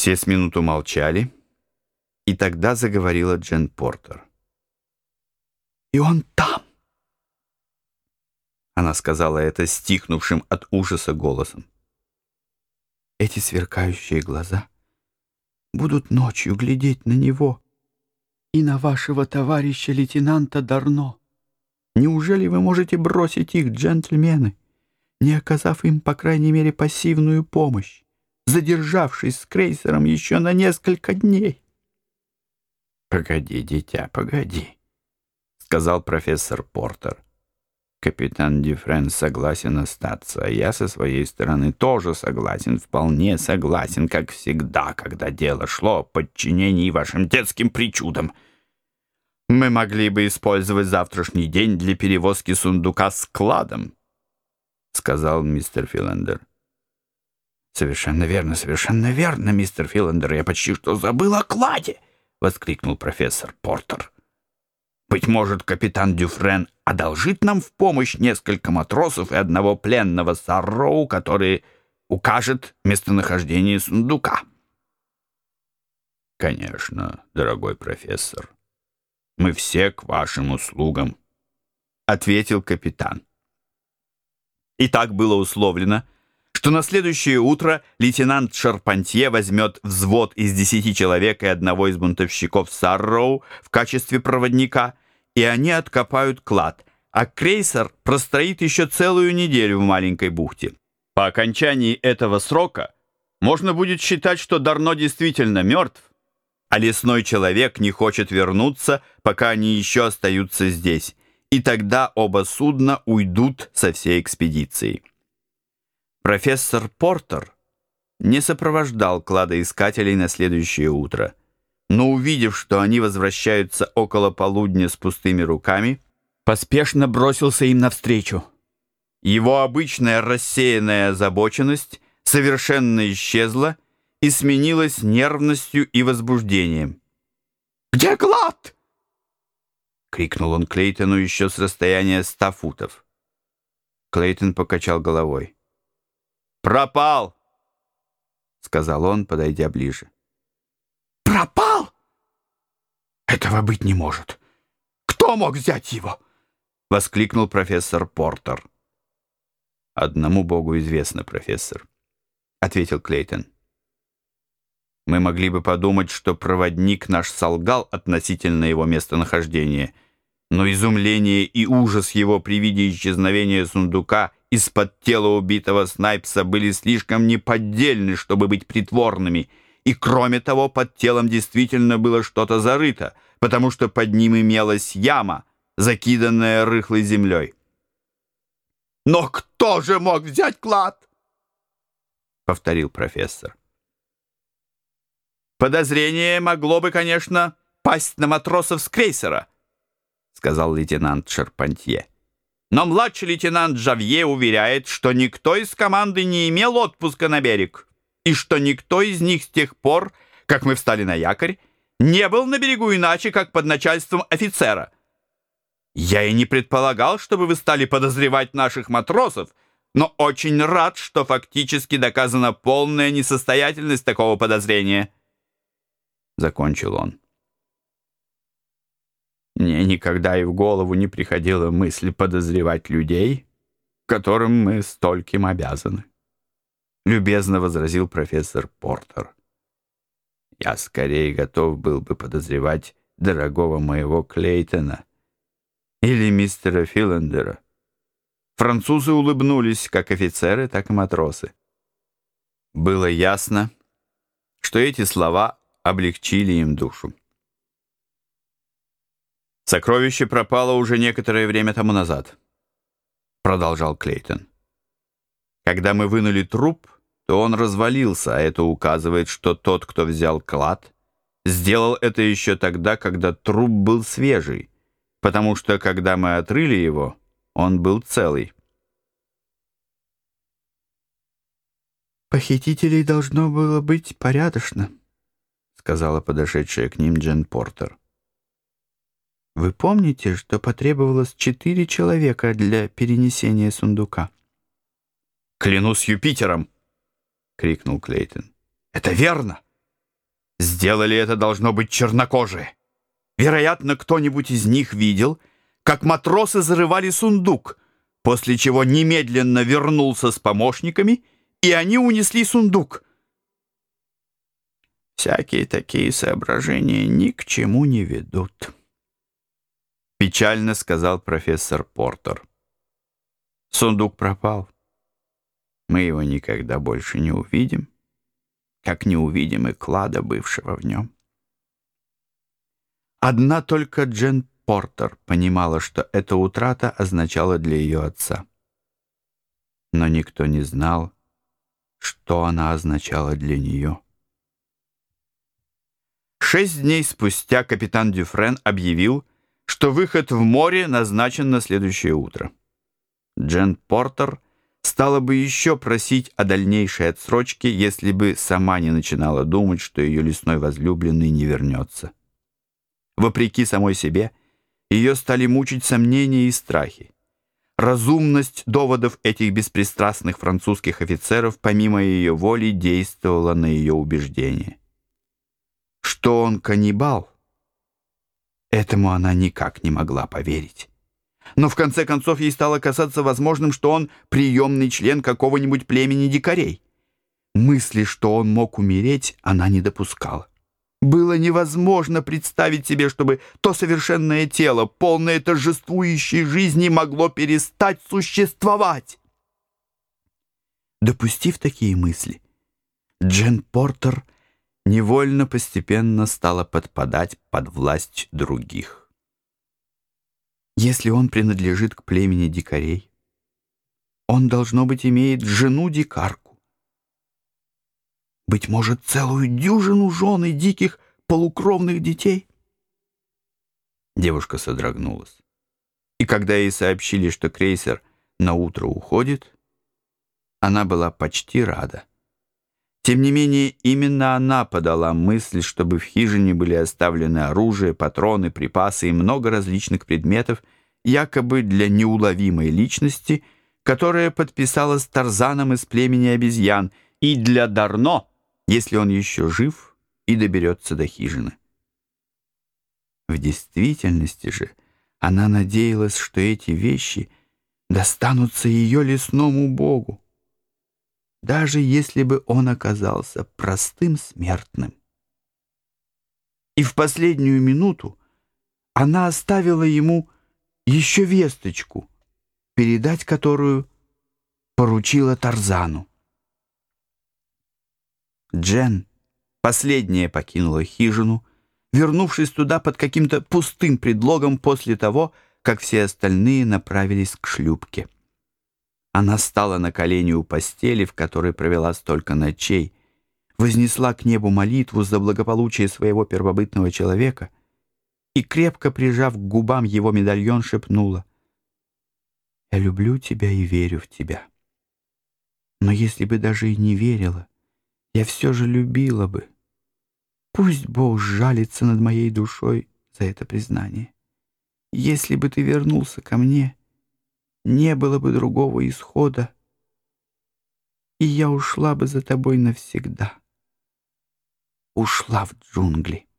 Все с минуту молчали, и тогда заговорила Джен Портер. «И он там!» Она сказала это стихнувшим от ужаса голосом. «Эти сверкающие глаза будут ночью глядеть на него и на вашего товарища лейтенанта Дарно. Неужели вы можете бросить их, джентльмены, не оказав им, по крайней мере, пассивную помощь, задержавшись с крейсером еще на несколько дней?» «Погоди, дитя, погоди», — сказал профессор Портер. Капитан Дифрен согласен остаться, а я со своей стороны тоже согласен, вполне согласен, как всегда, когда дело шло о подчинении вашим детским причудам. Мы могли бы использовать завтрашний день для перевозки сундука с кладом, — сказал мистер Филандер. «Совершенно верно, совершенно верно, мистер Филандер. Я почти что забыл о кладе!» — воскликнул профессор Портер. «Быть может, капитан Дюфрен одолжит нам в помощь несколько матросов и одного пленного Сарроу, который укажет местонахождение сундука». «Конечно, дорогой профессор, мы все к вашим услугам», — ответил капитан. И так было условлено — что на следующее утро лейтенант Шарпантье возьмет взвод из десяти человек и одного из бунтовщиков Сарроу в качестве проводника, и они откопают клад, а крейсер простроит еще целую неделю в маленькой бухте. По окончании этого срока можно будет считать, что Дарно действительно мертв, а лесной человек не хочет вернуться, пока они еще остаются здесь, и тогда оба судна уйдут со всей экспедицией. Профессор Портер не сопровождал кладоискателей на следующее утро, но увидев, что они возвращаются около полудня с пустыми руками, поспешно бросился им навстречу. Его обычная рассеянная озабоченность совершенно исчезла и сменилась нервностью и возбуждением. «Где клад?» — крикнул он Клейтону еще с расстояния ста футов. Клейтон покачал головой. «Пропал!» — сказал он, подойдя ближе. «Пропал? Этого быть не может. Кто мог взять его?» — воскликнул профессор Портер. «Одному Богу известно, профессор», — ответил Клейтон. «Мы могли бы подумать, что проводник наш солгал относительно его местонахождения, но изумление и ужас его при виде исчезновения сундука — из-под тела убитого Снайпса были слишком неподдельны, чтобы быть притворными, и кроме того, под телом действительно было что-то зарыто, потому что под ним имелась яма, закиданная рыхлой землей. «Но кто же мог взять клад?» — повторил профессор. «Подозрение могло бы, конечно, пасть на матросов с крейсера», — сказал лейтенант Шарпантье. Но младший лейтенант Жавье уверяет, что никто из команды не имел отпуска на берег, и что никто из них с тех пор, как мы встали на якорь, не был на берегу иначе, как под начальством офицера. Я и не предполагал, чтобы вы стали подозревать наших матросов, но очень рад, что фактически доказана полная несостоятельность такого подозрения. Закончил он. Мне никогда и в голову не приходила мысль подозревать людей, которым мы стольким обязаны. Любезно возразил профессор Портер. Я скорее готов был бы подозревать дорогого моего Клейтона или мистера Филандера. Французы улыбнулись, как офицеры, так и матросы. Было ясно, что эти слова облегчили им душу. Сокровище пропало уже некоторое время тому назад, продолжал Клейтон. Когда мы вынули труп, то он развалился, а это указывает, что тот, кто взял клад, сделал это еще тогда, когда труп был свежий, потому что, когда мы отрыли его, он был целый. «Похитителей должно было быть порядочно», — сказала подошедшая к ним Джен Портер. Вы помните, что потребовалось четыре человека для перенесения сундука? «Клянусь Юпитером!» — крикнул Клейтон. «Это верно! Сделали это должно быть чернокожие. Вероятно, кто-нибудь из них видел, как матросы зарывали сундук, после чего немедленно вернулся с помощниками, и они унесли сундук. Всякие такие соображения ни к чему не ведут. Печально сказал профессор Портер. Сундук пропал. Мы его никогда больше не увидим, как не увидим и клада, бывшего в нем. Одна только Джен Портер понимала, что эта утрата означала для ее отца. Но никто не знал, что она означала для нее. Шесть дней спустя капитан Дюфрен объявил, что выход в море назначен на следующее утро. Джен Портер стала бы еще просить о дальнейшей отсрочке, если бы сама не начинала думать, что ее лесной возлюбленный не вернется. Вопреки самой себе, ее стали мучить сомнения и страхи. Разумность доводов этих беспристрастных французских офицеров помимо ее воли действовала на ее убеждение. Что он каннибал, этому она никак не могла поверить. Но в конце концов ей стало казаться возможным, что он приемный член какого-нибудь племени дикарей. Мысли, что он мог умереть, она не допускала. Было невозможно представить себе, чтобы то совершенное тело, полное торжествующей жизни, могло перестать существовать. Допустив такие мысли, Джен Портер невольно постепенно стала подпадать под власть других. Если он принадлежит к племени дикарей, он, должно быть, имеет жену-дикарку быть может, целую дюжину жен и диких полукровных детей. Девушка содрогнулась. И когда ей сообщили, что крейсер на утро уходит, она была почти рада. Тем не менее, именно она подала мысль, чтобы в хижине были оставлены оружие, патроны, припасы и много различных предметов, якобы для неуловимой личности, которая подписалась Тарзаном из племени обезьян, и для Дарно, если он еще жив и доберется до хижины. В действительности же она надеялась, что эти вещи достанутся ее лесному богу, даже если бы он оказался простым смертным. И в последнюю минуту она оставила ему еще весточку, передать которую поручила Тарзану. Джен последняя покинула хижину, вернувшись туда под каким-то пустым предлогом после того, как все остальные направились к шлюпке. Она стала на колени у постели, в которой провела столько ночей, вознесла к небу молитву за благополучие своего первобытного человека и, крепко прижав к губам его медальон, шепнула «Я люблю тебя и верю в тебя. Но если бы даже и не верила, я все же любила бы. Пусть Бог жалится над моей душой за это признание. Если бы ты вернулся ко мне, не было бы другого исхода, и я ушла бы за тобой навсегда. Ушла в джунгли.